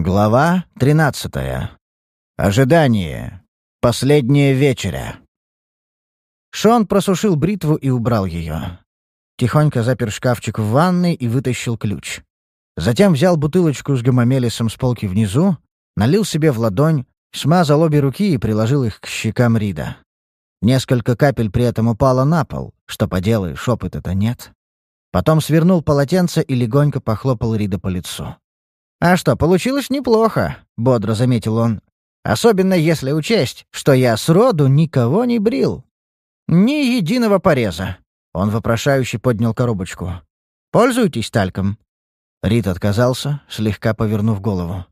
Глава 13. Ожидание. Последняя вечеря. Шон просушил бритву и убрал ее. Тихонько запер шкафчик в ванной и вытащил ключ. Затем взял бутылочку с гомомелисом с полки внизу, налил себе в ладонь, смазал обе руки и приложил их к щекам Рида. Несколько капель при этом упало на пол. Что поделаешь, опыта-то нет. Потом свернул полотенце и легонько похлопал Рида по лицу. «А что, получилось неплохо», — бодро заметил он. «Особенно если учесть, что я сроду никого не брил. Ни единого пореза». Он вопрошающе поднял коробочку. «Пользуйтесь тальком». Рит отказался, слегка повернув голову.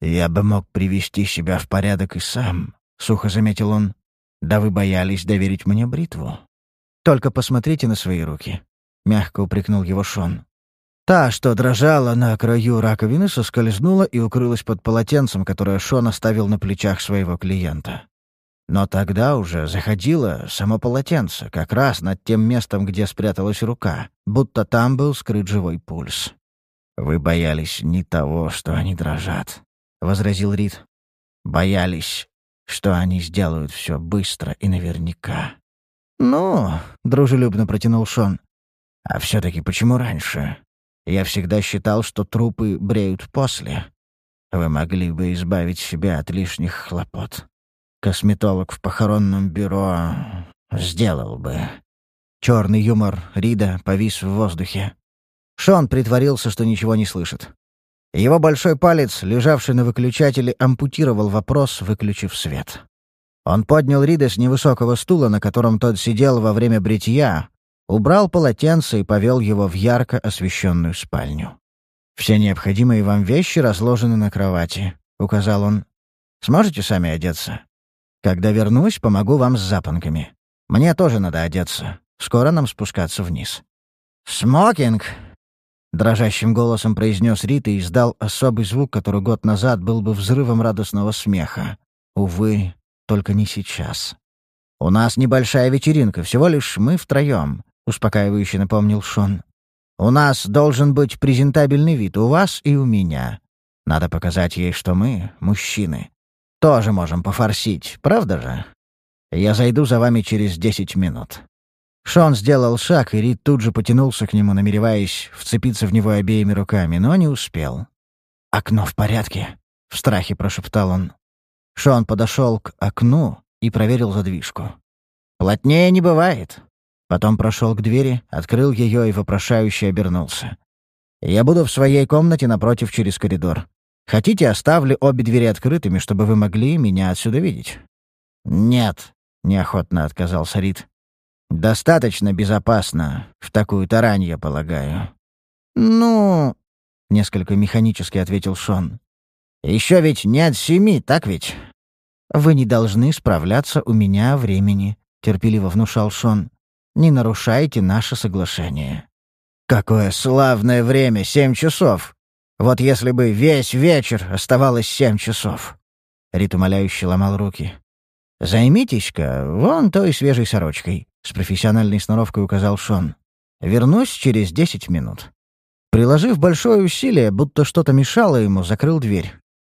«Я бы мог привести себя в порядок и сам», — сухо заметил он. «Да вы боялись доверить мне бритву». «Только посмотрите на свои руки», — мягко упрекнул его Шон. Та, что дрожала на краю раковины, соскользнула и укрылась под полотенцем, которое Шон оставил на плечах своего клиента. Но тогда уже заходило само полотенце, как раз над тем местом, где спряталась рука, будто там был скрыт живой пульс. «Вы боялись не того, что они дрожат», — возразил Рид. «Боялись, что они сделают все быстро и наверняка». «Ну», — дружелюбно протянул Шон, — «а все-таки почему раньше? Я всегда считал, что трупы бреют после. Вы могли бы избавить себя от лишних хлопот. Косметолог в похоронном бюро сделал бы. Черный юмор Рида повис в воздухе. Шон притворился, что ничего не слышит. Его большой палец, лежавший на выключателе, ампутировал вопрос, выключив свет. Он поднял Рида с невысокого стула, на котором тот сидел во время бритья, убрал полотенце и повел его в ярко освещенную спальню. «Все необходимые вам вещи разложены на кровати», — указал он. «Сможете сами одеться? Когда вернусь, помогу вам с запонками. Мне тоже надо одеться. Скоро нам спускаться вниз». «Смокинг!» — дрожащим голосом произнес Рит и издал особый звук, который год назад был бы взрывом радостного смеха. Увы, только не сейчас. «У нас небольшая вечеринка, всего лишь мы втроем успокаивающе напомнил Шон. «У нас должен быть презентабельный вид, у вас и у меня. Надо показать ей, что мы, мужчины, тоже можем пофорсить, правда же? Я зайду за вами через десять минут». Шон сделал шаг, и Рид тут же потянулся к нему, намереваясь вцепиться в него обеими руками, но не успел. «Окно в порядке?» — в страхе прошептал он. Шон подошел к окну и проверил задвижку. «Плотнее не бывает. Потом прошел к двери, открыл ее и вопрошающе обернулся. «Я буду в своей комнате напротив через коридор. Хотите, оставлю обе двери открытыми, чтобы вы могли меня отсюда видеть?» «Нет», — неохотно отказался Рид. «Достаточно безопасно. В такую тарань, я полагаю». «Ну...» — несколько механически ответил Шон. «Еще ведь нет семи, так ведь?» «Вы не должны справляться у меня времени», — терпеливо внушал Шон. Не нарушайте наше соглашение». «Какое славное время! Семь часов! Вот если бы весь вечер оставалось семь часов!» Рит умоляюще ломал руки. «Займитесь-ка вон той свежей сорочкой», — с профессиональной сноровкой указал Шон. «Вернусь через десять минут». Приложив большое усилие, будто что-то мешало ему, закрыл дверь.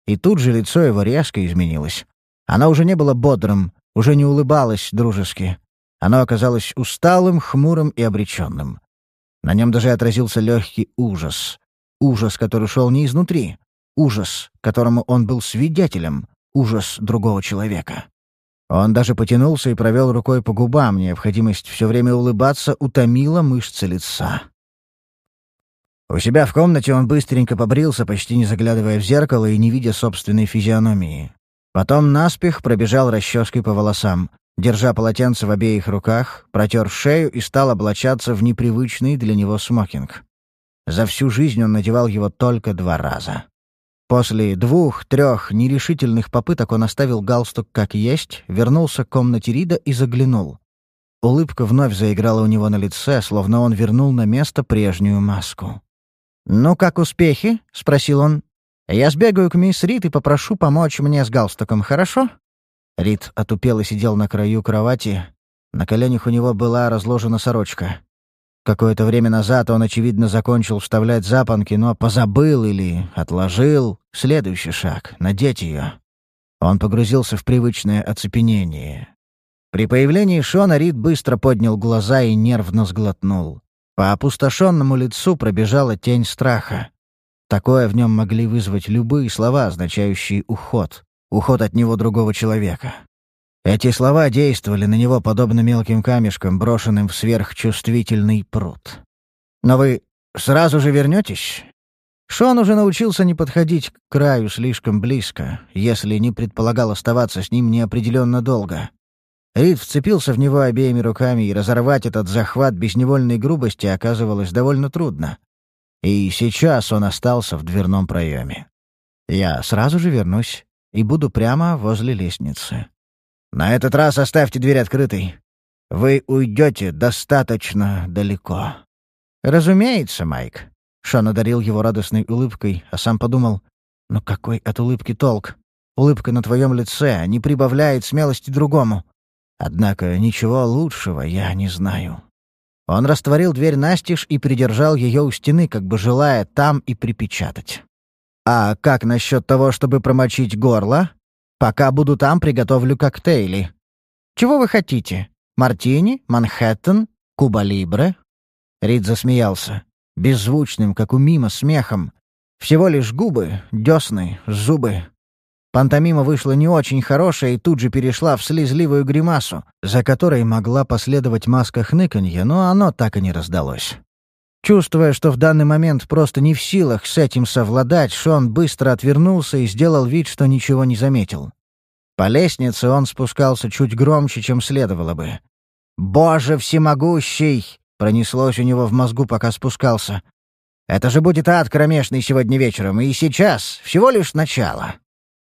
И тут же лицо его резко изменилось. Оно уже не было бодрым, уже не улыбалось дружески. Оно оказалось усталым, хмурым и обреченным. На нем даже отразился легкий ужас. Ужас, который шел не изнутри. Ужас, которому он был свидетелем. Ужас другого человека. Он даже потянулся и провел рукой по губам. Необходимость все время улыбаться утомила мышцы лица. У себя в комнате он быстренько побрился, почти не заглядывая в зеркало и не видя собственной физиономии. Потом наспех пробежал расческой по волосам. Держа полотенце в обеих руках, протер шею и стал облачаться в непривычный для него смокинг. За всю жизнь он надевал его только два раза. После двух-трех нерешительных попыток он оставил галстук как есть, вернулся к комнате Рида и заглянул. Улыбка вновь заиграла у него на лице, словно он вернул на место прежнюю маску. «Ну, как успехи?» — спросил он. «Я сбегаю к мисс Рид и попрошу помочь мне с галстуком, хорошо?» Рид отупело сидел на краю кровати. На коленях у него была разложена сорочка. Какое-то время назад он, очевидно, закончил вставлять запонки, но позабыл или отложил следующий шаг — надеть ее. Он погрузился в привычное оцепенение. При появлении Шона Рид быстро поднял глаза и нервно сглотнул. По опустошенному лицу пробежала тень страха. Такое в нем могли вызвать любые слова, означающие уход. Уход от него другого человека. Эти слова действовали на него подобно мелким камешкам, брошенным в сверхчувствительный пруд. «Но вы сразу же вернетесь?» Шон уже научился не подходить к краю слишком близко, если не предполагал оставаться с ним неопределенно долго. Рид вцепился в него обеими руками, и разорвать этот захват без невольной грубости оказывалось довольно трудно. И сейчас он остался в дверном проеме. «Я сразу же вернусь и буду прямо возле лестницы. На этот раз оставьте дверь открытой. Вы уйдете достаточно далеко». «Разумеется, Майк». Шон одарил его радостной улыбкой, а сам подумал, «Ну какой от улыбки толк? Улыбка на твоем лице не прибавляет смелости другому. Однако ничего лучшего я не знаю». Он растворил дверь настежь и придержал ее у стены, как бы желая там и припечатать. «А как насчет того, чтобы промочить горло? Пока буду там, приготовлю коктейли. Чего вы хотите? Мартини? Манхэттен? Куба-либре?» Рид засмеялся. Беззвучным, как у мимо, смехом. Всего лишь губы, десны, зубы, Пантомима вышла не очень хорошая и тут же перешла в слезливую гримасу, за которой могла последовать маска хныканья, но оно так и не раздалось. Чувствуя, что в данный момент просто не в силах с этим совладать, Шон быстро отвернулся и сделал вид, что ничего не заметил. По лестнице он спускался чуть громче, чем следовало бы. «Боже всемогущий!» — пронеслось у него в мозгу, пока спускался. «Это же будет ад кромешный сегодня вечером, и сейчас всего лишь начало».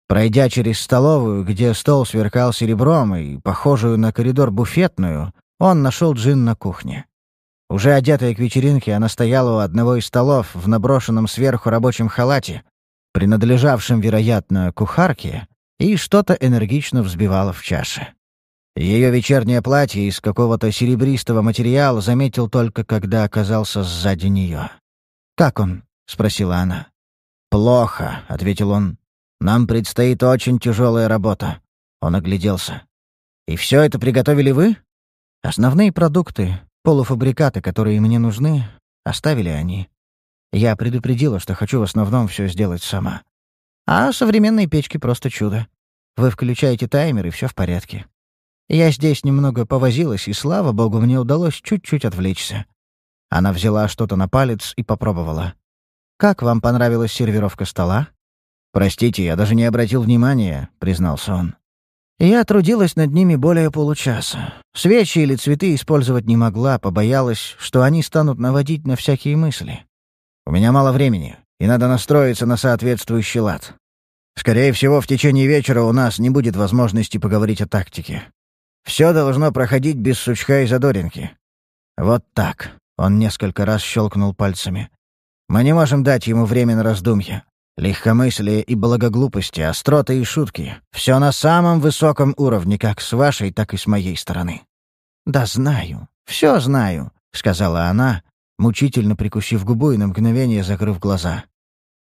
Пройдя через столовую, где стол сверкал серебром и похожую на коридор буфетную, он нашел Джин на кухне. Уже одетая к вечеринке, она стояла у одного из столов в наброшенном сверху рабочем халате, принадлежавшем, вероятно, кухарке, и что-то энергично взбивала в чаше. Ее вечернее платье из какого-то серебристого материала заметил только, когда оказался сзади нее. «Как он?» — спросила она. «Плохо», — ответил он. Нам предстоит очень тяжелая работа». Он огляделся. «И все это приготовили вы?» «Основные продукты, полуфабрикаты, которые мне нужны, оставили они. Я предупредила, что хочу в основном все сделать сама. А современные печки просто чудо. Вы включаете таймер, и все в порядке. Я здесь немного повозилась, и, слава богу, мне удалось чуть-чуть отвлечься. Она взяла что-то на палец и попробовала. «Как вам понравилась сервировка стола?» «Простите, я даже не обратил внимания», — признался он. Я трудилась над ними более получаса. Свечи или цветы использовать не могла, побоялась, что они станут наводить на всякие мысли. У меня мало времени, и надо настроиться на соответствующий лад. Скорее всего, в течение вечера у нас не будет возможности поговорить о тактике. Все должно проходить без сучка и задоринки. Вот так. Он несколько раз щелкнул пальцами. Мы не можем дать ему время на раздумья. Легкомыслие и благоглупости, остроты и шутки — все на самом высоком уровне, как с вашей, так и с моей стороны. «Да знаю, все знаю», — сказала она, мучительно прикусив губу и на мгновение закрыв глаза.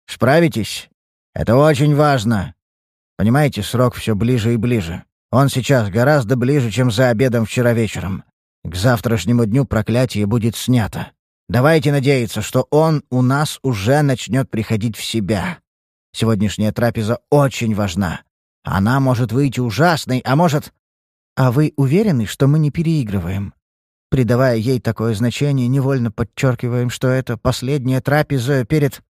«Справитесь? Это очень важно. Понимаете, срок все ближе и ближе. Он сейчас гораздо ближе, чем за обедом вчера вечером. К завтрашнему дню проклятие будет снято. Давайте надеяться, что он у нас уже начнет приходить в себя. Сегодняшняя трапеза очень важна. Она может выйти ужасной, а может... А вы уверены, что мы не переигрываем? Придавая ей такое значение, невольно подчеркиваем, что это последняя трапеза перед...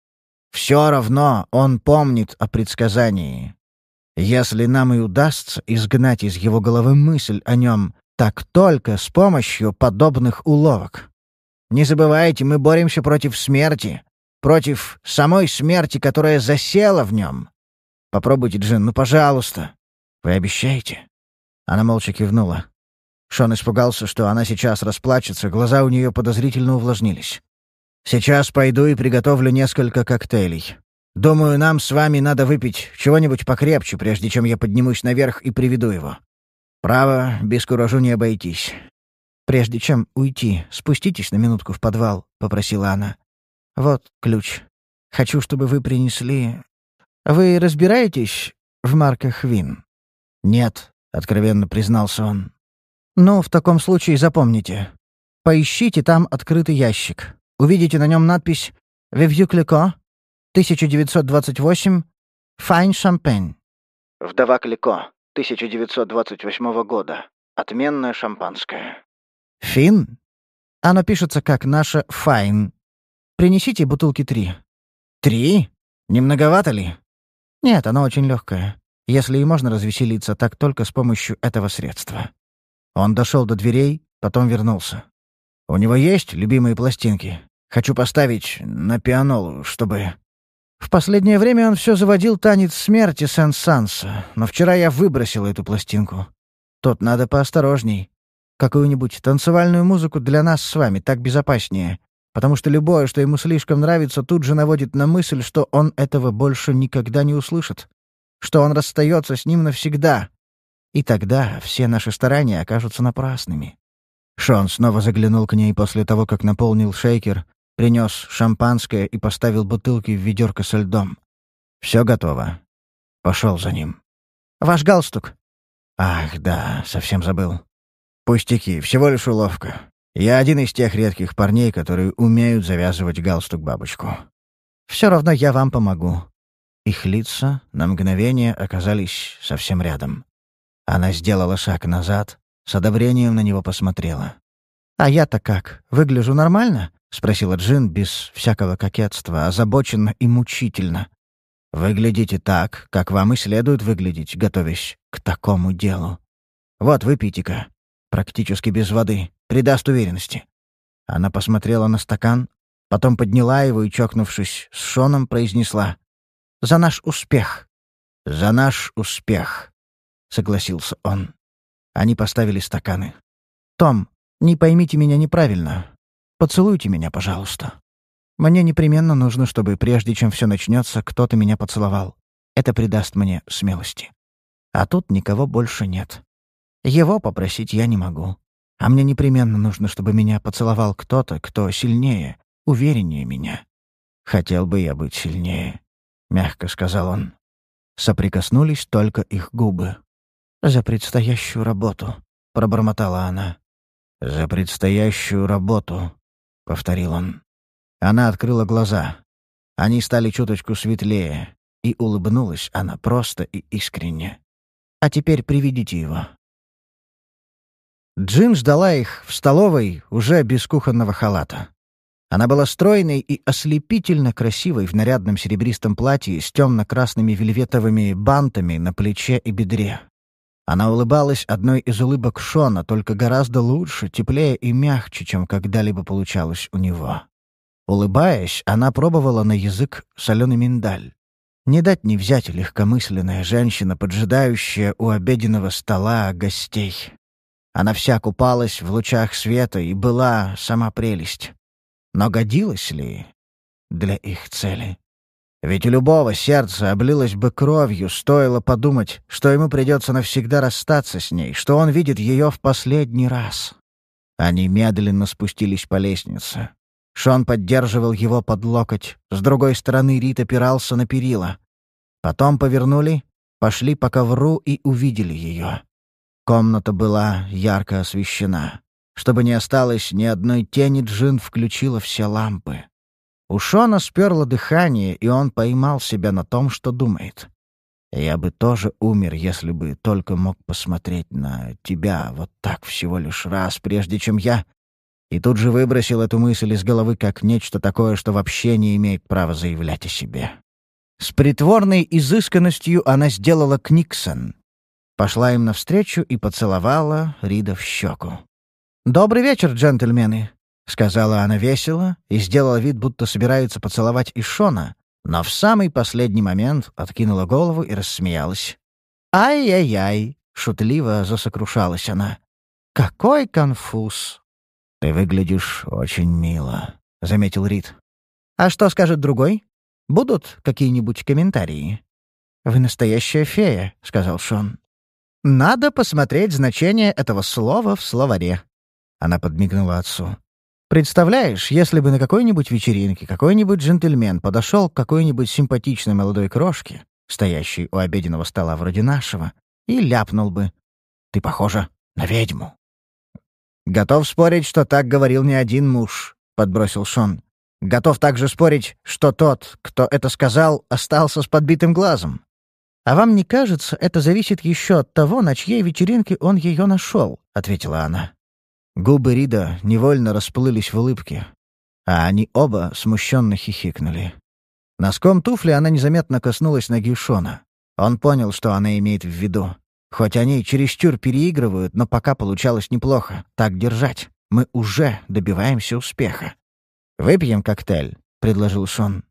Все равно он помнит о предсказании. Если нам и удастся изгнать из его головы мысль о нем, так только с помощью подобных уловок. Не забывайте, мы боремся против смерти, Против самой смерти, которая засела в нем. Попробуйте, Джин, ну, пожалуйста. Вы обещаете?» Она молча кивнула. Шон испугался, что она сейчас расплачется, глаза у нее подозрительно увлажнились. «Сейчас пойду и приготовлю несколько коктейлей. Думаю, нам с вами надо выпить чего-нибудь покрепче, прежде чем я поднимусь наверх и приведу его. Право, без куражу не обойтись. «Прежде чем уйти, спуститесь на минутку в подвал», — попросила она. «Вот ключ. Хочу, чтобы вы принесли... Вы разбираетесь в марках вин?» «Нет», — откровенно признался он. «Ну, в таком случае запомните. Поищите там открытый ящик. Увидите на нем надпись «Veuve Clicquot, 1928, Fine Champagne». «Вдова Клико, 1928 года. Отменное шампанское». «Fine?» Оно пишется как наше «fine». Принесите бутылки три. «Три? Не многовато ли?» «Нет, оно очень легкое. Если и можно развеселиться, так только с помощью этого средства». Он дошел до дверей, потом вернулся. «У него есть любимые пластинки? Хочу поставить на пианолу, чтобы...» В последнее время он все заводил танец смерти Сен-Санса, но вчера я выбросил эту пластинку. Тут надо поосторожней. Какую-нибудь танцевальную музыку для нас с вами так безопаснее, потому что любое, что ему слишком нравится, тут же наводит на мысль, что он этого больше никогда не услышит что он расстается с ним навсегда. И тогда все наши старания окажутся напрасными. Шон снова заглянул к ней после того, как наполнил шейкер, принес шампанское и поставил бутылки в ведерко со льдом. Все готово. Пошел за ним. «Ваш галстук». «Ах, да, совсем забыл. Пустяки, всего лишь уловка. Я один из тех редких парней, которые умеют завязывать галстук-бабочку. Все равно я вам помогу. Их лица на мгновение оказались совсем рядом. Она сделала шаг назад, с одобрением на него посмотрела. «А я-то как? Выгляжу нормально?» — спросила Джин без всякого кокетства, озабоченно и мучительно. «Выглядите так, как вам и следует выглядеть, готовясь к такому делу. Вот, выпейте-ка. Практически без воды. Придаст уверенности». Она посмотрела на стакан, потом подняла его и, чокнувшись с Шоном, произнесла. За наш успех». «За наш успех», — согласился он. Они поставили стаканы. «Том, не поймите меня неправильно. Поцелуйте меня, пожалуйста. Мне непременно нужно, чтобы прежде чем все начнется, кто-то меня поцеловал. Это придаст мне смелости. А тут никого больше нет. Его попросить я не могу. А мне непременно нужно, чтобы меня поцеловал кто-то, кто сильнее, увереннее меня. Хотел бы я быть сильнее. — мягко сказал он. Соприкоснулись только их губы. «За предстоящую работу», — пробормотала она. «За предстоящую работу», — повторил он. Она открыла глаза. Они стали чуточку светлее, и улыбнулась она просто и искренне. «А теперь приведите его». Джин ждала их в столовой уже без кухонного халата. Она была стройной и ослепительно красивой в нарядном серебристом платье с темно-красными вельветовыми бантами на плече и бедре. Она улыбалась одной из улыбок Шона, только гораздо лучше, теплее и мягче, чем когда-либо получалось у него. Улыбаясь, она пробовала на язык соленый миндаль. Не дать не взять легкомысленная женщина, поджидающая у обеденного стола гостей. Она вся купалась в лучах света и была сама прелесть. Но годилось ли для их цели? Ведь у любого сердца облилось бы кровью, стоило подумать, что ему придется навсегда расстаться с ней, что он видит ее в последний раз. Они медленно спустились по лестнице. Шон поддерживал его под локоть, с другой стороны Рит опирался на перила. Потом повернули, пошли по ковру и увидели ее. Комната была ярко освещена. Чтобы не осталось ни одной тени, Джин включила все лампы. У Шона сперло дыхание, и он поймал себя на том, что думает. «Я бы тоже умер, если бы только мог посмотреть на тебя вот так всего лишь раз, прежде чем я...» И тут же выбросил эту мысль из головы как нечто такое, что вообще не имеет права заявлять о себе. С притворной изысканностью она сделала Книксон. Пошла им навстречу и поцеловала Рида в щеку. «Добрый вечер, джентльмены», — сказала она весело и сделала вид, будто собирается поцеловать Ишона, но в самый последний момент откинула голову и рассмеялась. «Ай-яй-яй!» — шутливо засокрушалась она. «Какой конфуз!» «Ты выглядишь очень мило», — заметил Рид. «А что скажет другой? Будут какие-нибудь комментарии?» «Вы настоящая фея», — сказал Шон. «Надо посмотреть значение этого слова в словаре», Она подмигнула отцу. «Представляешь, если бы на какой-нибудь вечеринке какой-нибудь джентльмен подошел к какой-нибудь симпатичной молодой крошке, стоящей у обеденного стола вроде нашего, и ляпнул бы. Ты похожа на ведьму». «Готов спорить, что так говорил не один муж», — подбросил Шон. «Готов также спорить, что тот, кто это сказал, остался с подбитым глазом. «А вам не кажется, это зависит еще от того, на чьей вечеринке он ее нашел?» — ответила она. Губы Рида невольно расплылись в улыбке, а они оба смущенно хихикнули. Носком туфли она незаметно коснулась ноги Шона. Он понял, что она имеет в виду. Хоть они чересчур переигрывают, но пока получалось неплохо. Так держать. Мы уже добиваемся успеха. «Выпьем коктейль», — предложил Шон.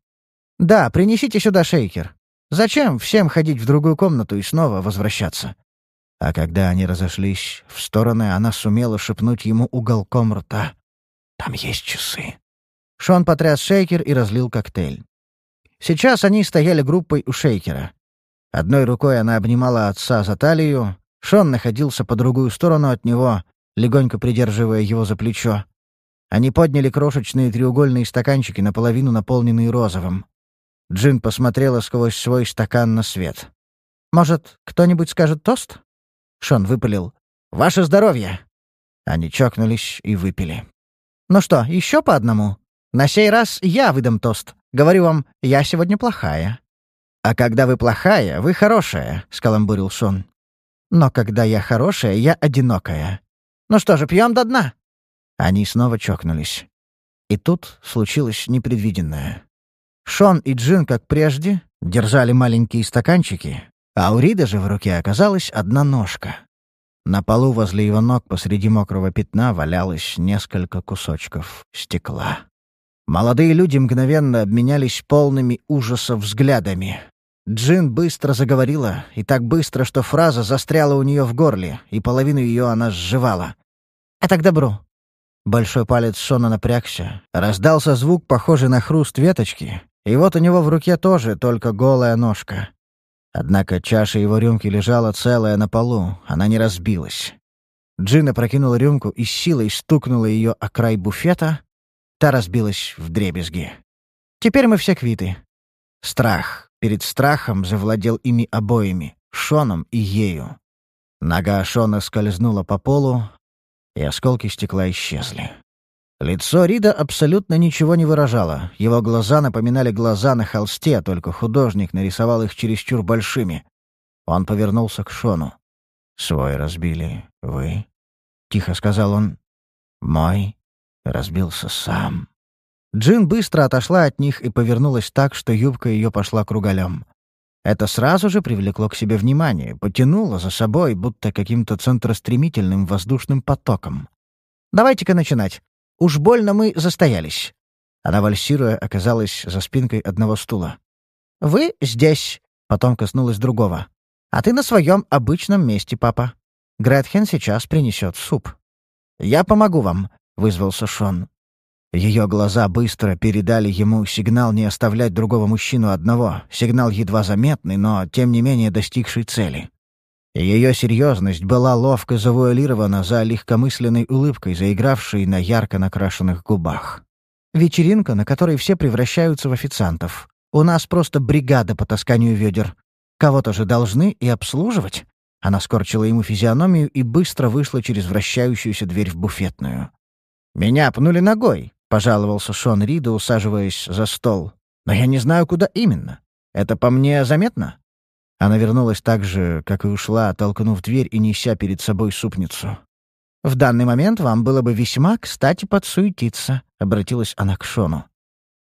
«Да, принесите сюда шейкер. Зачем всем ходить в другую комнату и снова возвращаться? А когда они разошлись в стороны, она сумела шепнуть ему уголком рта. «Там есть часы». Шон потряс шейкер и разлил коктейль. Сейчас они стояли группой у шейкера. Одной рукой она обнимала отца за талию, Шон находился по другую сторону от него, легонько придерживая его за плечо. Они подняли крошечные треугольные стаканчики, наполовину наполненные розовым. Джин посмотрела сквозь свой стакан на свет. «Может, кто-нибудь скажет тост?» Шон выпалил. «Ваше здоровье!» Они чокнулись и выпили. «Ну что, еще по одному? На сей раз я выдам тост. Говорю вам, я сегодня плохая». «А когда вы плохая, вы хорошая», — скаламбурил Шон. «Но когда я хорошая, я одинокая. Ну что же, пьем до дна?» Они снова чокнулись. И тут случилось непредвиденное. Шон и Джин, как прежде, держали маленькие стаканчики, а у Рида же в руке оказалась одна ножка. На полу возле его ног посреди мокрого пятна валялось несколько кусочков стекла. Молодые люди мгновенно обменялись полными ужаса взглядами. Джин быстро заговорила, и так быстро, что фраза застряла у нее в горле, и половину ее она сживала. «Это к добру». Большой палец Шона напрягся. Раздался звук, похожий на хруст веточки, и вот у него в руке тоже только голая ножка. Однако чаша его рюмки лежала целая на полу, она не разбилась. Джина прокинула рюмку и силой стукнула ее о край буфета. Та разбилась в дребезги. «Теперь мы все квиты». Страх перед страхом завладел ими обоими, Шоном и ею. Нога Шона скользнула по полу, и осколки стекла исчезли. Лицо Рида абсолютно ничего не выражало. Его глаза напоминали глаза на холсте, только художник нарисовал их чересчур большими. Он повернулся к Шону. «Свой разбили вы?» — тихо сказал он. «Мой разбился сам». Джин быстро отошла от них и повернулась так, что юбка ее пошла круголем. Это сразу же привлекло к себе внимание, потянуло за собой, будто каким-то центростремительным воздушным потоком. «Давайте-ка начинать. Уж больно мы застоялись». Она, вальсируя, оказалась за спинкой одного стула. «Вы здесь», — потом коснулась другого. «А ты на своем обычном месте, папа. Гретхен сейчас принесет суп». «Я помогу вам», — вызвался Шон. Ее глаза быстро передали ему сигнал не оставлять другого мужчину одного, сигнал едва заметный, но, тем не менее, достигший цели. Ее серьезность была ловко завуалирована за легкомысленной улыбкой, заигравшей на ярко накрашенных губах. «Вечеринка, на которой все превращаются в официантов. У нас просто бригада по тасканию ведер. Кого-то же должны и обслуживать». Она скорчила ему физиономию и быстро вышла через вращающуюся дверь в буфетную. «Меня пнули ногой», — пожаловался Шон Рида, усаживаясь за стол. «Но я не знаю, куда именно. Это по мне заметно?» Она вернулась так же, как и ушла, толкнув дверь и неся перед собой супницу. «В данный момент вам было бы весьма кстати подсуетиться», — обратилась она к Шону.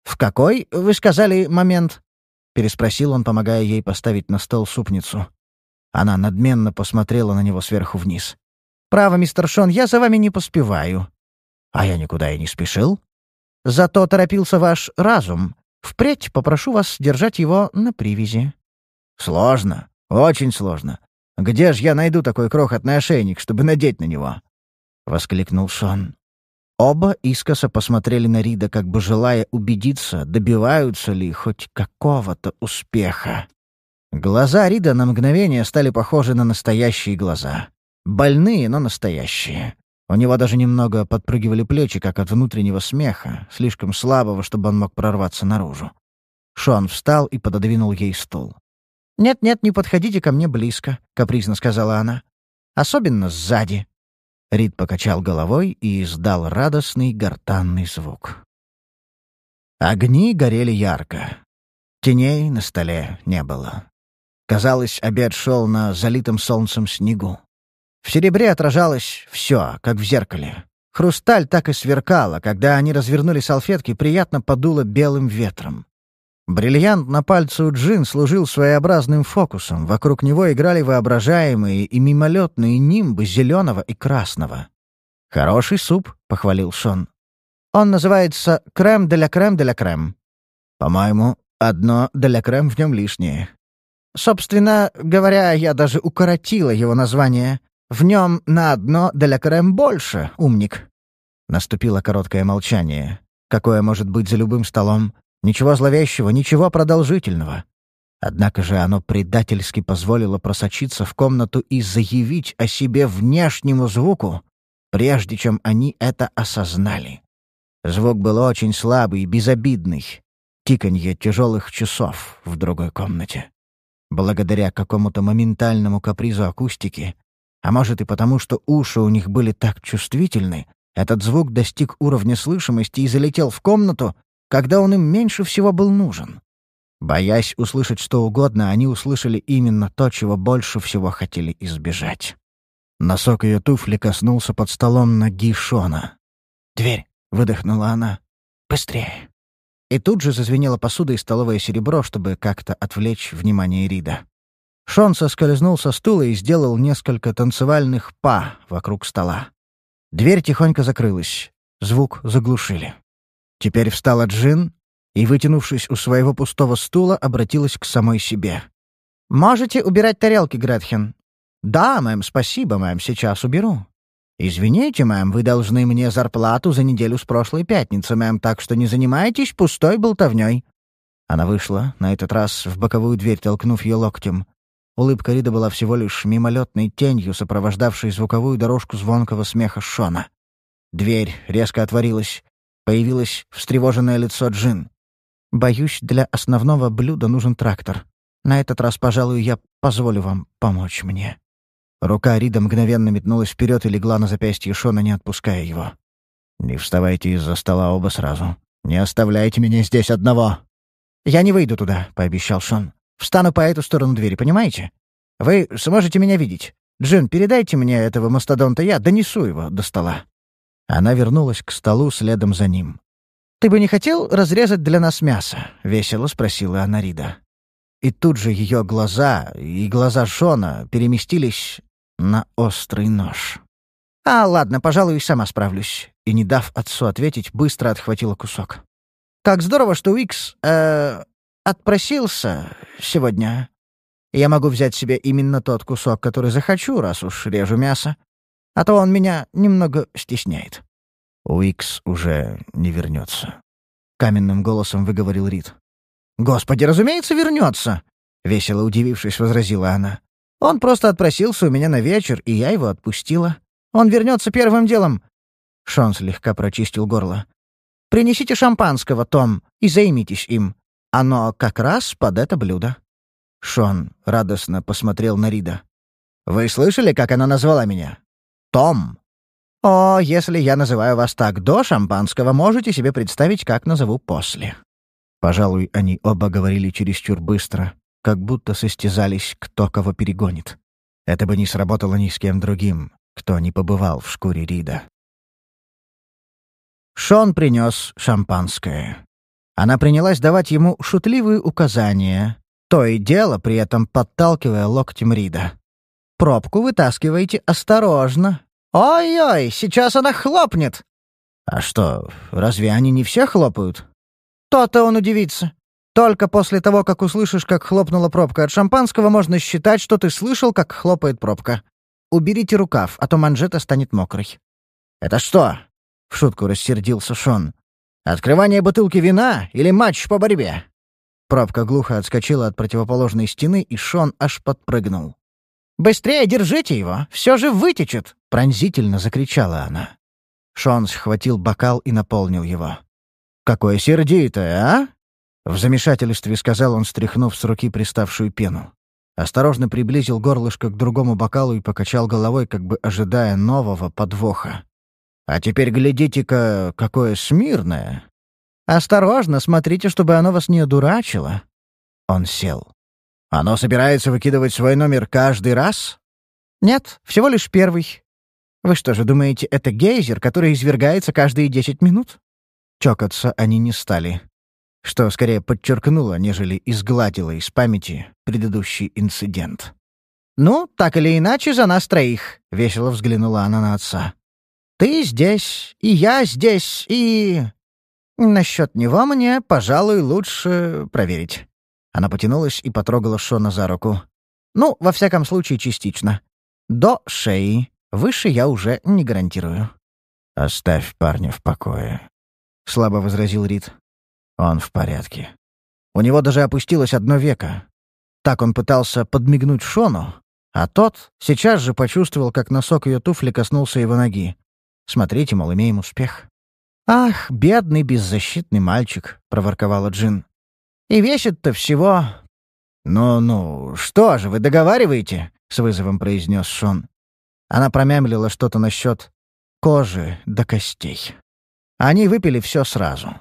«В какой, вы сказали, момент?» — переспросил он, помогая ей поставить на стол супницу. Она надменно посмотрела на него сверху вниз. «Право, мистер Шон, я за вами не поспеваю». «А я никуда и не спешил». «Зато торопился ваш разум. Впредь попрошу вас держать его на привязи». «Сложно. Очень сложно. Где ж я найду такой крохотный ошейник, чтобы надеть на него?» — воскликнул Шон. Оба искоса посмотрели на Рида, как бы желая убедиться, добиваются ли хоть какого-то успеха. Глаза Рида на мгновение стали похожи на настоящие глаза. Больные, но настоящие. У него даже немного подпрыгивали плечи, как от внутреннего смеха, слишком слабого, чтобы он мог прорваться наружу. Шон встал и пододвинул ей стул. «Нет-нет, не подходите ко мне близко», — капризно сказала она. «Особенно сзади». Рид покачал головой и издал радостный гортанный звук. Огни горели ярко. Теней на столе не было. Казалось, обед шел на залитом солнцем снегу. В серебре отражалось все, как в зеркале. Хрусталь так и сверкала, когда они развернули салфетки, приятно подуло белым ветром. Бриллиант на пальце у Джин служил своеобразным фокусом. Вокруг него играли воображаемые и мимолетные нимбы зеленого и красного. «Хороший суп», — похвалил Шон. «Он называется крем де ля крем де ля крем». «По-моему, одно де ля крем в нем лишнее». Собственно говоря, я даже укоротила его название. В нем на одно де ля крем больше, умник». Наступило короткое молчание. Какое может быть за любым столом? Ничего зловещего, ничего продолжительного. Однако же оно предательски позволило просочиться в комнату и заявить о себе внешнему звуку, прежде чем они это осознали. Звук был очень слабый безобидный. Тиканье тяжелых часов в другой комнате. Благодаря какому-то моментальному капризу акустики а может и потому, что уши у них были так чувствительны, этот звук достиг уровня слышимости и залетел в комнату, когда он им меньше всего был нужен. Боясь услышать что угодно, они услышали именно то, чего больше всего хотели избежать. Носок ее туфли коснулся под столом ноги Шона. «Дверь!» — выдохнула она. «Быстрее!» И тут же зазвенела посуда и столовое серебро, чтобы как-то отвлечь внимание Рида. Шон соскользнул со стула и сделал несколько танцевальных па вокруг стола. Дверь тихонько закрылась. Звук заглушили. Теперь встала Джин и, вытянувшись у своего пустого стула, обратилась к самой себе. «Можете убирать тарелки, Гретхен?» «Да, мэм, спасибо, мэм, сейчас уберу». «Извините, мэм, вы должны мне зарплату за неделю с прошлой пятницы, мэм, так что не занимайтесь пустой болтовней». Она вышла, на этот раз в боковую дверь толкнув ее локтем. Улыбка Рида была всего лишь мимолетной тенью, сопровождавшей звуковую дорожку звонкого смеха Шона. Дверь резко отворилась. Появилось встревоженное лицо Джин. «Боюсь, для основного блюда нужен трактор. На этот раз, пожалуй, я позволю вам помочь мне». Рука Рида мгновенно метнулась вперед и легла на запястье Шона, не отпуская его. «Не вставайте из-за стола оба сразу. Не оставляйте меня здесь одного!» «Я не выйду туда», — пообещал Шон. Встану по эту сторону двери, понимаете? Вы сможете меня видеть. Джин, передайте мне этого мастодонта, я донесу его до стола». Она вернулась к столу следом за ним. «Ты бы не хотел разрезать для нас мясо?» — весело спросила она Рида. И тут же ее глаза и глаза Шона переместились на острый нож. «А, ладно, пожалуй, и сама справлюсь». И, не дав отцу ответить, быстро отхватила кусок. «Как здорово, что Уикс... Э, отпросился сегодня. Я могу взять себе именно тот кусок, который захочу, раз уж режу мясо. А то он меня немного стесняет». «Уикс уже не вернется», — каменным голосом выговорил Рид. «Господи, разумеется, вернется!» — весело удивившись, возразила она. «Он просто отпросился у меня на вечер, и я его отпустила. Он вернется первым делом». Шон слегка прочистил горло. «Принесите шампанского, Том, и займитесь им. Оно как раз под это блюдо». Шон радостно посмотрел на Рида. «Вы слышали, как она назвала меня? Том!» «О, если я называю вас так до шампанского, можете себе представить, как назову после». Пожалуй, они оба говорили чересчур быстро, как будто состязались, кто кого перегонит. Это бы не сработало ни с кем другим, кто не побывал в шкуре Рида. Шон принес шампанское. Она принялась давать ему шутливые указания, то и дело при этом подталкивая локтем Рида. «Пробку вытаскивайте осторожно. Ой-ой, сейчас она хлопнет!» «А что, разве они не все хлопают?» «То-то он удивится. Только после того, как услышишь, как хлопнула пробка от шампанского, можно считать, что ты слышал, как хлопает пробка. Уберите рукав, а то манжета станет мокрой». «Это что?» — в шутку рассердился Шон. Открывание бутылки вина или матч по борьбе?» Пробка глухо отскочила от противоположной стены, и Шон аж подпрыгнул. «Быстрее держите его! Все же вытечет!» — пронзительно закричала она. Шон схватил бокал и наполнил его. «Какое сердитое, а?» В замешательстве сказал он, стряхнув с руки приставшую пену. Осторожно приблизил горлышко к другому бокалу и покачал головой, как бы ожидая нового подвоха. «А теперь глядите-ка, какое смирное!» «Осторожно, смотрите, чтобы оно вас не одурачило!» Он сел. «Оно собирается выкидывать свой номер каждый раз?» «Нет, всего лишь первый. Вы что же думаете, это гейзер, который извергается каждые десять минут?» Чокаться они не стали что скорее подчеркнуло, нежели изгладило из памяти предыдущий инцидент. «Ну, так или иначе, за нас троих», — весело взглянула она на отца. «Ты здесь, и я здесь, и...» «Насчет него мне, пожалуй, лучше проверить». Она потянулась и потрогала Шона за руку. «Ну, во всяком случае, частично. До шеи. Выше я уже не гарантирую». «Оставь парня в покое», — слабо возразил Рид. Он в порядке. У него даже опустилось одно веко. Так он пытался подмигнуть Шону, а тот сейчас же почувствовал, как носок ее туфли коснулся его ноги. Смотрите, мол, имеем успех. «Ах, бедный беззащитный мальчик», — проворковала Джин. «И весит-то всего...» «Ну-ну, что же, вы договариваете?» — с вызовом произнес Шон. Она промямлила что-то насчет кожи до костей. Они выпили все сразу.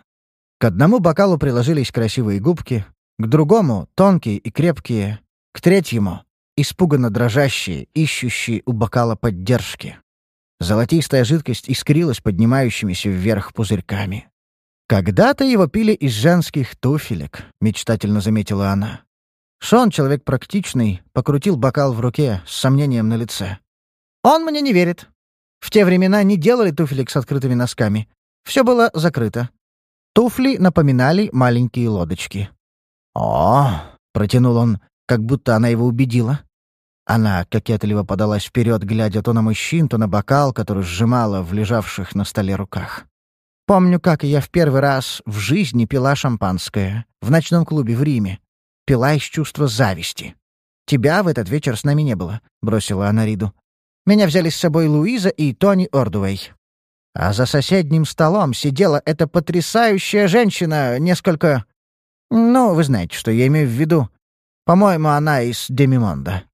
К одному бокалу приложились красивые губки, к другому — тонкие и крепкие, к третьему — испуганно дрожащие, ищущие у бокала поддержки. Золотистая жидкость искрилась поднимающимися вверх пузырьками. «Когда-то его пили из женских туфелек», — мечтательно заметила она. Шон, человек практичный, покрутил бокал в руке с сомнением на лице. «Он мне не верит. В те времена не делали туфелек с открытыми носками. Все было закрыто. Туфли напоминали маленькие лодочки. «О!» — протянул он, как будто она его убедила. Она кокетливо подалась вперед, глядя то на мужчин, то на бокал, который сжимала в лежавших на столе руках. Помню, как я в первый раз в жизни пила шампанское в ночном клубе в Риме. Пила из чувства зависти. «Тебя в этот вечер с нами не было», — бросила она Риду. «Меня взяли с собой Луиза и Тони Ордуэй. А за соседним столом сидела эта потрясающая женщина, несколько... Ну, вы знаете, что я имею в виду. По-моему, она из Демимонда.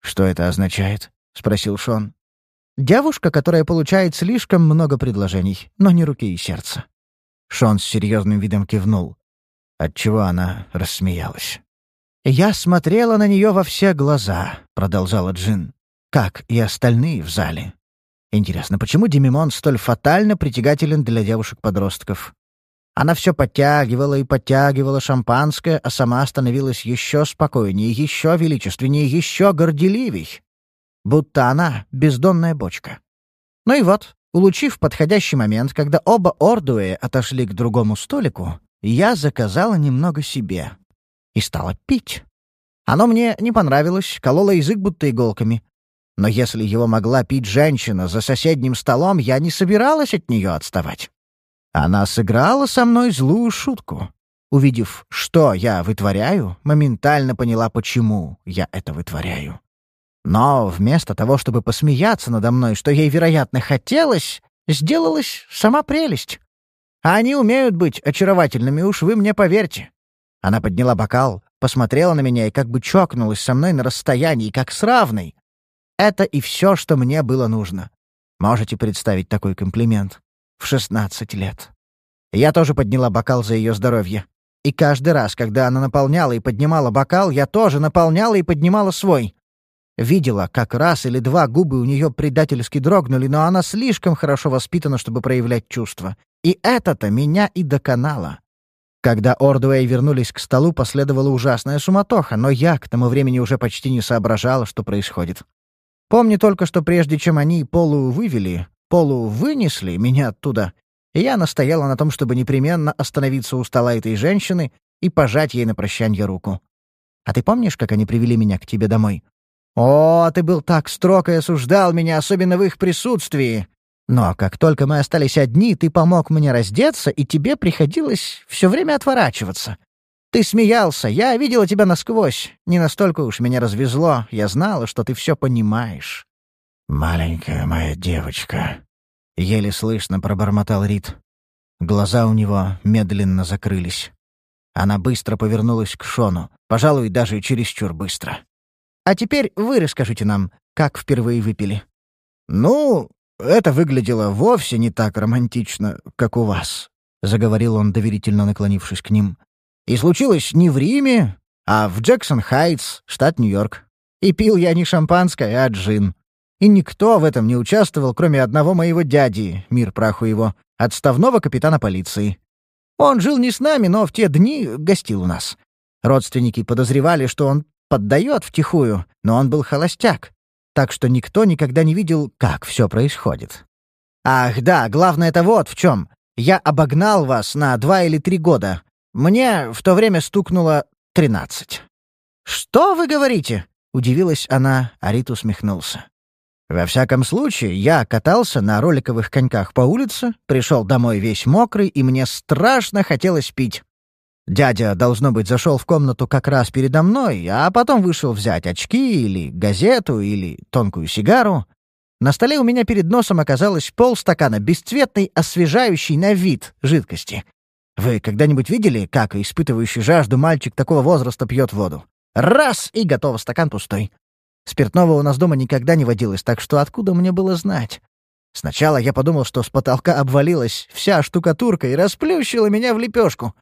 «Что это означает?» — спросил Шон. «Девушка, которая получает слишком много предложений, но не руки и сердца». Шон с серьезным видом кивнул. Отчего она рассмеялась. «Я смотрела на нее во все глаза», — продолжала Джин, — «как и остальные в зале. Интересно, почему Демимон столь фатально притягателен для девушек-подростков? Она все подтягивала и подтягивала шампанское, а сама становилась еще спокойнее, еще величественнее, еще горделивей. Будто она — бездонная бочка. Ну и вот, улучив подходящий момент, когда оба Ордуэ отошли к другому столику, я заказала немного себе. И стала пить. Оно мне не понравилось, кололо язык будто иголками. Но если его могла пить женщина за соседним столом, я не собиралась от нее отставать. Она сыграла со мной злую шутку. Увидев, что я вытворяю, моментально поняла, почему я это вытворяю. Но вместо того, чтобы посмеяться надо мной, что ей, вероятно, хотелось, сделалась сама прелесть. А они умеют быть очаровательными, уж вы мне поверьте. Она подняла бокал, посмотрела на меня и как бы чокнулась со мной на расстоянии, как с равной, это и все, что мне было нужно. Можете представить такой комплимент? В 16 лет. Я тоже подняла бокал за ее здоровье. И каждый раз, когда она наполняла и поднимала бокал, я тоже наполняла и поднимала свой. Видела, как раз или два губы у нее предательски дрогнули, но она слишком хорошо воспитана, чтобы проявлять чувства. И это-то меня и доконало. Когда Ордуэй вернулись к столу, последовала ужасная суматоха, но я к тому времени уже почти не соображала, что происходит. Помню только, что прежде чем они полу вывели, полу вынесли меня оттуда, я настояла на том, чтобы непременно остановиться у стола этой женщины и пожать ей на прощанье руку. А ты помнишь, как они привели меня к тебе домой? О, ты был так строг и осуждал меня, особенно в их присутствии. Но как только мы остались одни, ты помог мне раздеться, и тебе приходилось все время отворачиваться. Ты смеялся, я видела тебя насквозь. Не настолько уж меня развезло, я знала, что ты все понимаешь». «Маленькая моя девочка», — еле слышно пробормотал Рид. Глаза у него медленно закрылись. Она быстро повернулась к Шону, пожалуй, даже чересчур быстро. «А теперь вы расскажите нам, как впервые выпили». «Ну, это выглядело вовсе не так романтично, как у вас», — заговорил он, доверительно наклонившись к ним. И случилось не в Риме, а в Джексон-Хайтс, штат Нью-Йорк. И пил я не шампанское, а джин. И никто в этом не участвовал, кроме одного моего дяди, мир праху его, отставного капитана полиции. Он жил не с нами, но в те дни гостил у нас. Родственники подозревали, что он поддает втихую, но он был холостяк. Так что никто никогда не видел, как все происходит. Ах, да, главное это вот в чем. Я обогнал вас на два или три года, мне в то время стукнуло тринадцать. «Что вы говорите?» — удивилась она, а Рит усмехнулся. «Во всяком случае, я катался на роликовых коньках по улице, пришел домой весь мокрый, и мне страшно хотелось пить. Дядя, должно быть, зашел в комнату как раз передо мной, а потом вышел взять очки или газету или тонкую сигару. На столе у меня перед носом оказалось полстакана бесцветной, освежающей на вид жидкости. Вы когда-нибудь видели, как испытывающий жажду мальчик такого возраста пьет воду? Раз — и готово, стакан пустой. Спиртного у нас дома никогда не водилось, так что откуда мне было знать? Сначала я подумал, что с потолка обвалилась вся штукатурка и расплющила меня в лепешку.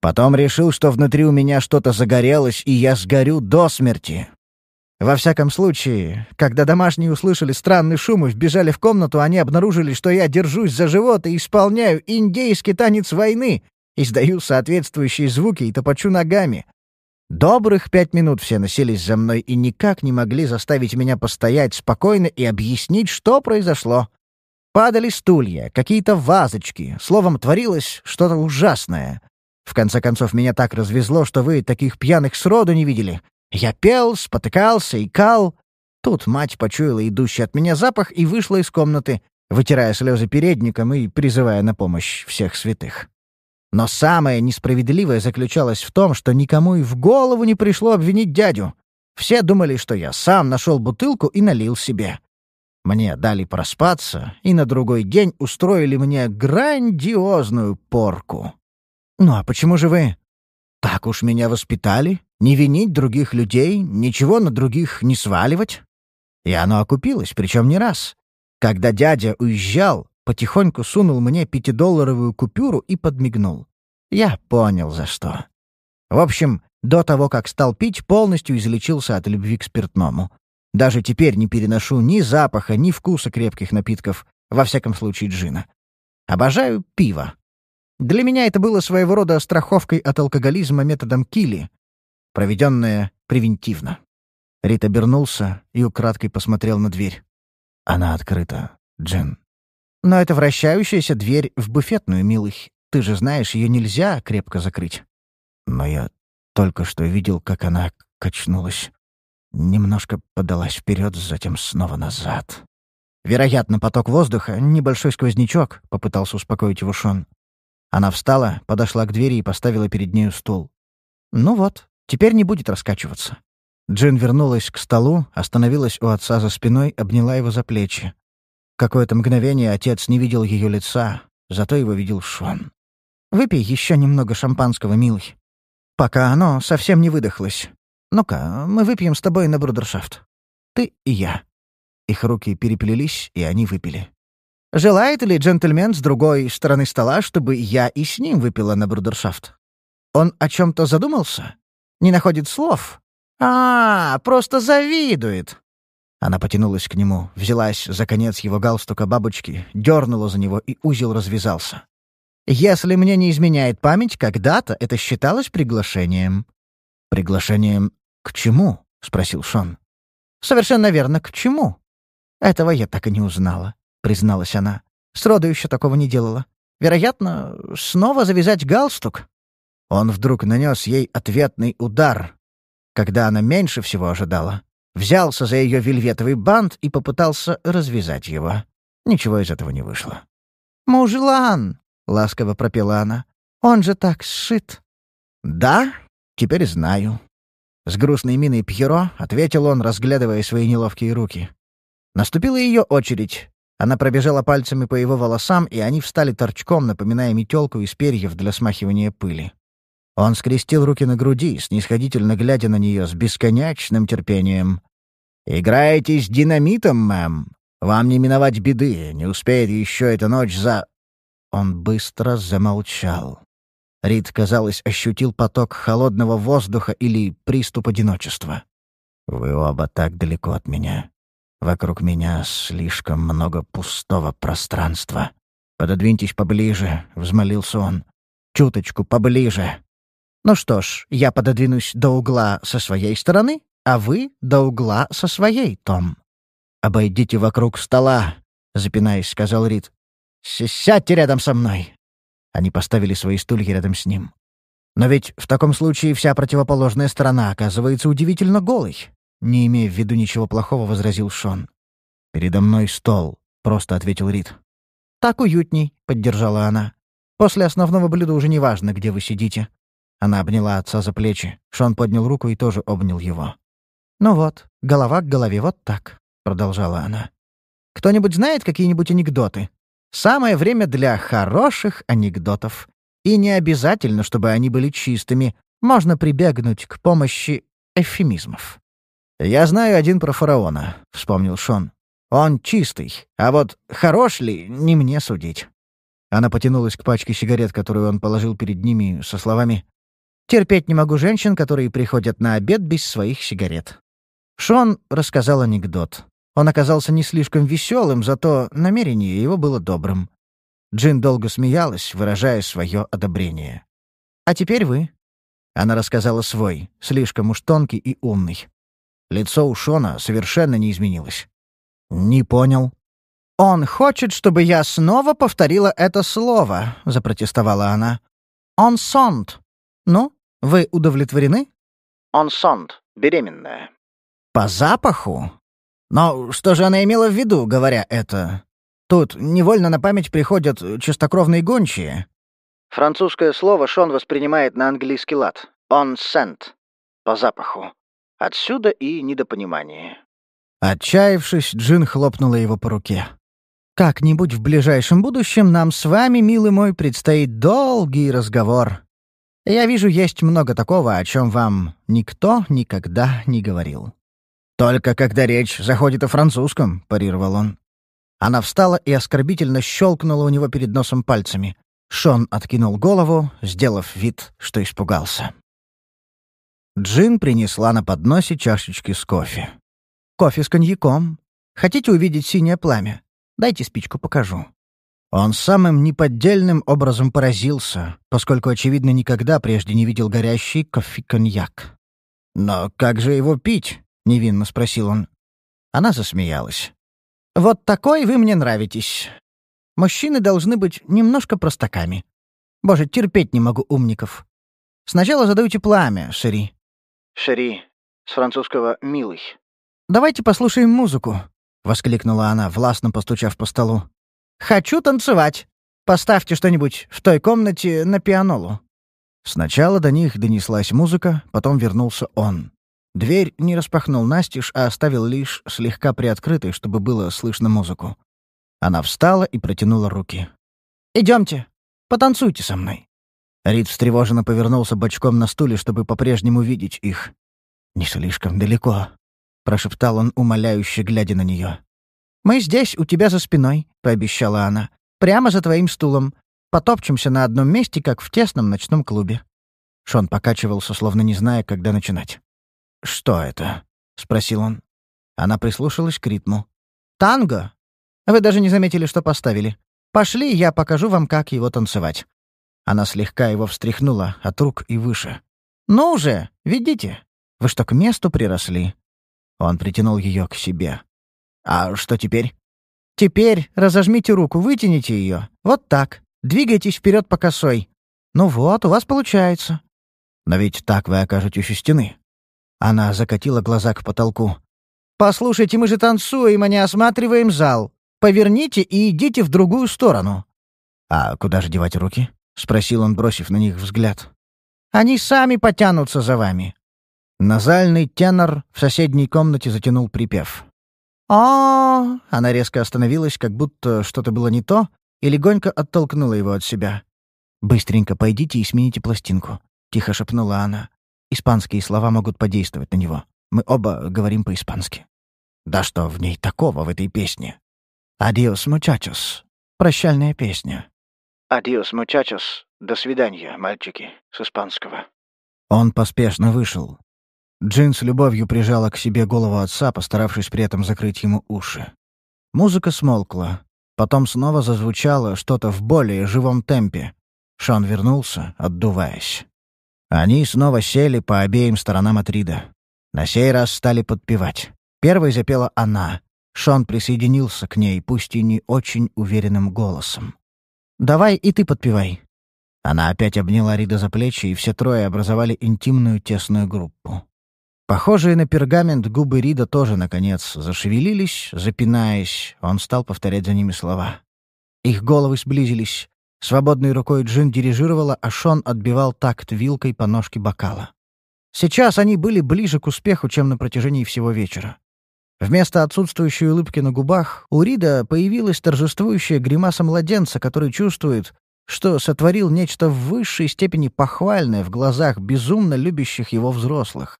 Потом решил, что внутри у меня что-то загорелось, и я сгорю до смерти. Во всяком случае, когда домашние услышали странный шум и вбежали в комнату, они обнаружили, что я держусь за живот и исполняю индейский танец войны, издаю соответствующие звуки и топочу ногами. Добрых пять минут все носились за мной и никак не могли заставить меня постоять спокойно и объяснить, что произошло. Падали стулья, какие-то вазочки, словом, творилось что-то ужасное. В конце концов, меня так развезло, что вы таких пьяных сроду не видели. Я пел, спотыкался, икал. Тут мать почуяла идущий от меня запах и вышла из комнаты, вытирая слезы передником и призывая на помощь всех святых. Но самое несправедливое заключалось в том, что никому и в голову не пришло обвинить дядю. Все думали, что я сам нашел бутылку и налил себе. Мне дали проспаться, и на другой день устроили мне грандиозную порку. «Ну а почему же вы так уж меня воспитали, не винить других людей, ничего на других не сваливать. И оно окупилось, причем не раз. Когда дядя уезжал, потихоньку сунул мне пятидолларовую купюру и подмигнул. Я понял, за что. В общем, до того, как стал пить, полностью излечился от любви к спиртному. Даже теперь не переношу ни запаха, ни вкуса крепких напитков, во всяком случае джина. Обожаю пиво. Для меня это было своего рода страховкой от алкоголизма методом Килли, проведенная превентивно. Рит обернулся и украдкой посмотрел на дверь. Она открыта, Джин. Но это вращающаяся дверь в буфетную, милый. Ты же знаешь, ее нельзя крепко закрыть. Но я только что видел, как она качнулась. Немножко подалась вперед, затем снова назад. Вероятно, поток воздуха, небольшой сквознячок, — попытался успокоить его Шон. Она встала, подошла к двери и поставила перед нею стул. «Ну вот, теперь не будет раскачиваться». Джин вернулась к столу, остановилась у отца за спиной, обняла его за плечи. Какое-то мгновение отец не видел ее лица, зато его видел Шон. «Выпей еще немного шампанского, милый. Пока оно совсем не выдохлось. Ну-ка, мы выпьем с тобой на брудершафт. Ты и я». Их руки переплелись, и они выпили. Желает ли джентльмен с другой стороны стола, чтобы я и с ним выпила на брудершафт? Он о чем-то задумался? Не находит слов? А, просто завидует. Она потянулась к нему, взялась за конец его галстука бабочки, дернула за него, и узел развязался. Если мне не изменяет память, когда-то это считалось приглашением. «Приглашением к чему?» — спросил Шон. «Совершенно верно, к чему?» Этого я так и не узнала. — призналась она. «Сроду еще такого не делала. Вероятно, снова завязать галстук». Он вдруг нанес ей ответный удар, когда она меньше всего ожидала. Взялся за ее вельветовый бант и попытался развязать его. Ничего из этого не вышло. «Мужлан!» — ласково пропела она. «Он же так сшит!» «Да?» теперь знаю». С грустной миной Пьеро ответил он, разглядывая свои неловкие руки. Наступила ее очередь. Она пробежала пальцами по его волосам, и они встали торчком, напоминая метелку из перьев для смахивания пыли. Он скрестил руки на груди, снисходительно глядя на нее с бесконечным терпением. «Играете с динамитом, мэм? Вам не миновать беды, не успеет еще эта ночь за...» Он быстро замолчал. Рид, казалось, ощутил поток холодного воздуха или приступ одиночества. «Вы оба так далеко от меня. Вокруг меня слишком много пустого пространства. Пододвиньтесь поближе», — взмолился он. «Чуточку поближе». «Ну что ж, я пододвинусь до угла со своей стороны, а вы — до угла со своей, Том». «Обойдите вокруг стола», — запинаясь, сказал Рид. «Сядьте рядом со мной». Они поставили свои стулья рядом с ним. Но ведь в таком случае вся противоположная сторона оказывается удивительно голой. Не имея в виду ничего плохого, возразил Шон. «Передо мной стол», — просто ответил Рид. «Так уютней», — поддержала она. «После основного блюда уже не важно, где вы сидите». Она обняла отца за плечи. Шон поднял руку и тоже обнял его. «Ну вот, голова к голове, вот так», — продолжала она. «Кто-нибудь знает какие-нибудь анекдоты? Самое время для хороших анекдотов. И не обязательно, чтобы они были чистыми. Можно прибегнуть к помощи эвфемизмов. «Я знаю один про фараона», — вспомнил Шон. «Он чистый, а вот хорош ли, не мне судить». Она потянулась к пачке сигарет, которую он положил перед ними, со словами «Терпеть не могу женщин, которые приходят на обед без своих сигарет». Шон рассказал анекдот. Он оказался не слишком веселым, зато намерение его было добрым. Джин долго смеялась, выражая свое одобрение. «А теперь вы». Она рассказала свой, слишком уж тонкий и умный. Лицо у Шона совершенно не изменилось. «Не понял». «Он хочет, чтобы я снова повторила это слово», — запротестовала она. «Он сонт. Ну, вы удовлетворены?» «Он сонт. Беременная». «По запаху?» Но что же она имела в виду, говоря это? Тут невольно на память приходят чистокровные гончие. Французское слово Шон воспринимает на английский лад. «On scent» — по запаху. Отсюда и недопонимание. Отчаявшись, Джин хлопнула его по руке. «Как-нибудь в ближайшем будущем нам с вами, милый мой, предстоит долгий разговор. Я вижу, есть много такого, о чем вам никто никогда не говорил». «Только когда речь заходит о французском», — парировал он. Она встала и оскорбительно щелкнула у него перед носом пальцами. Шон откинул голову, сделав вид, что испугался. Джин принесла на подносе чашечки с кофе. «Кофе с коньяком. Хотите увидеть синее пламя? Дайте спичку покажу». Он самым неподдельным образом поразился, поскольку, очевидно, никогда прежде не видел горящий кофе-коньяк. «Но как же его пить?» — невинно спросил он. Она засмеялась. «Вот такой вы мне нравитесь. Мужчины должны быть немножко простаками. Боже, терпеть не могу умников. Сначала задайте пламя, Шери». «Шери, с французского «милый». «Давайте послушаем музыку», — воскликнула она, властно постучав по столу. «Хочу танцевать. Поставьте что-нибудь в той комнате на пианолу». Сначала до них донеслась музыка, потом вернулся он. Дверь не распахнул настежь, а оставил лишь слегка приоткрытой, чтобы было слышно музыку. Она встала и протянула руки. Идемте, потанцуйте со мной». Рид встревоженно повернулся бочком на стуле, чтобы по-прежнему видеть их. «Не слишком далеко», — прошептал он, умоляюще глядя на нее. «Мы здесь, у тебя за спиной», — пообещала она. «Прямо за твоим стулом. Потопчемся на одном месте, как в тесном ночном клубе». Шон покачивался, словно не зная, когда начинать. «Что это?» — спросил он. Она прислушалась к ритму. «Танго? Вы даже не заметили, что поставили. Пошли, я покажу вам, как его танцевать». Она слегка его встряхнула от рук и выше. «Ну уже, ведите. Вы что, к месту приросли?» Он притянул ее к себе. «А что теперь?» «Теперь разожмите руку, вытяните ее. Вот так. Двигайтесь вперед по косой. Ну вот, у вас получается». «Но ведь так вы окажетесь у стены». Она закатила глаза к потолку. «Послушайте, мы же танцуем, а не осматриваем зал. Поверните и идите в другую сторону». «А куда же девать руки?» — спросил он, бросив на них взгляд. Они сами потянутся за вами». Назальный тенор в соседней комнате затянул припев. «О!» — она резко остановилась, как будто что-то было не то, и легонько оттолкнула его от себя. «Быстренько пойдите и смените пластинку», — тихо шепнула она. «Испанские слова могут подействовать на него. Мы оба говорим по-испански». «Да что в ней такого, в этой песне?» «Адиос, мучачос» — прощальная песня. «Адиос, мучачос» — до свидания, мальчики, с испанского. Он поспешно вышел. Джин с любовью прижала к себе голову отца, постаравшись при этом закрыть ему уши. Музыка смолкла. Потом снова зазвучало что-то в более живом темпе. Шон вернулся, отдуваясь. Они снова сели по обеим сторонам от Рида. На сей раз стали подпевать. Первой запела она. Шон присоединился к ней, пусть и не очень уверенным голосом. «Давай и ты подпевай». Она опять обняла Рида за плечи, и все трое образовали интимную тесную группу. Похожие на пергамент губы Рида тоже, наконец, зашевелились, запинаясь. Он стал повторять за ними слова. Их головы сблизились. Свободной рукой Джин дирижировала, а Шон отбивал такт вилкой по ножке бокала. Сейчас они были ближе к успеху, чем на протяжении всего вечера. Вместо отсутствующей улыбки на губах у Рида появилась торжествующая гримаса младенца, который чувствует, что сотворил нечто в высшей степени похвальное в глазах безумно любящих его взрослых.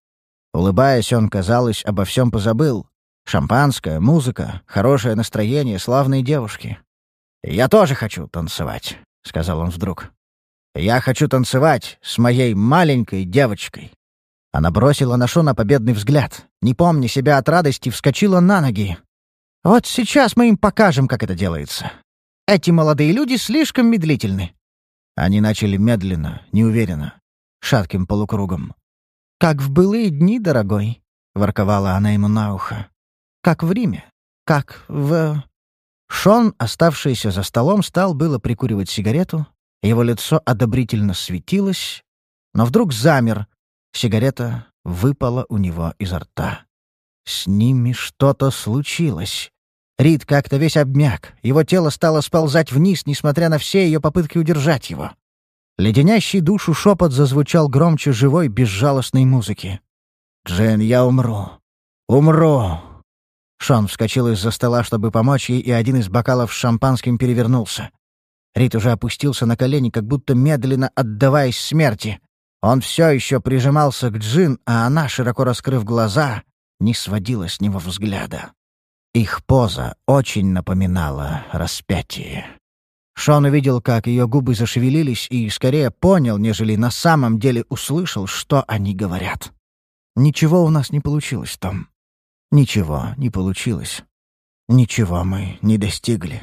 Улыбаясь, он, казалось, обо всем позабыл. Шампанское, музыка, хорошее настроение, славные девушки. «Я тоже хочу танцевать», — сказал он вдруг. «Я хочу танцевать с моей маленькой девочкой». Она бросила на Шона победный взгляд. Не помня себя от радости, вскочила на ноги. «Вот сейчас мы им покажем, как это делается. Эти молодые люди слишком медлительны». Они начали медленно, неуверенно, шатким полукругом. «Как в былые дни, дорогой», — ворковала она ему на ухо. «Как в Риме. Как в...» Шон, оставшийся за столом, стал было прикуривать сигарету. Его лицо одобрительно светилось, но вдруг замер. Сигарета выпала у него изо рта. С ними что-то случилось. Рид как-то весь обмяк. Его тело стало сползать вниз, несмотря на все ее попытки удержать его. Леденящий душу шепот зазвучал громче живой, безжалостной музыки. «Джен, я умру. Умру!» Шон вскочил из-за стола, чтобы помочь ей, и один из бокалов с шампанским перевернулся. Рит уже опустился на колени, как будто медленно отдаваясь смерти. Он все еще прижимался к Джин, а она, широко раскрыв глаза, не сводила с него взгляда. Их поза очень напоминала распятие. Шон увидел, как ее губы зашевелились, и скорее понял, нежели на самом деле услышал, что они говорят. «Ничего у нас не получилось, Том. Ничего не получилось. Ничего мы не достигли».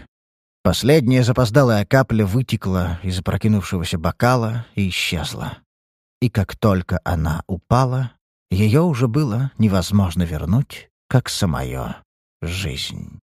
Последняя запоздалая капля вытекла из опрокинувшегося бокала и исчезла. И как только она упала, ее уже было невозможно вернуть, как самое жизнь.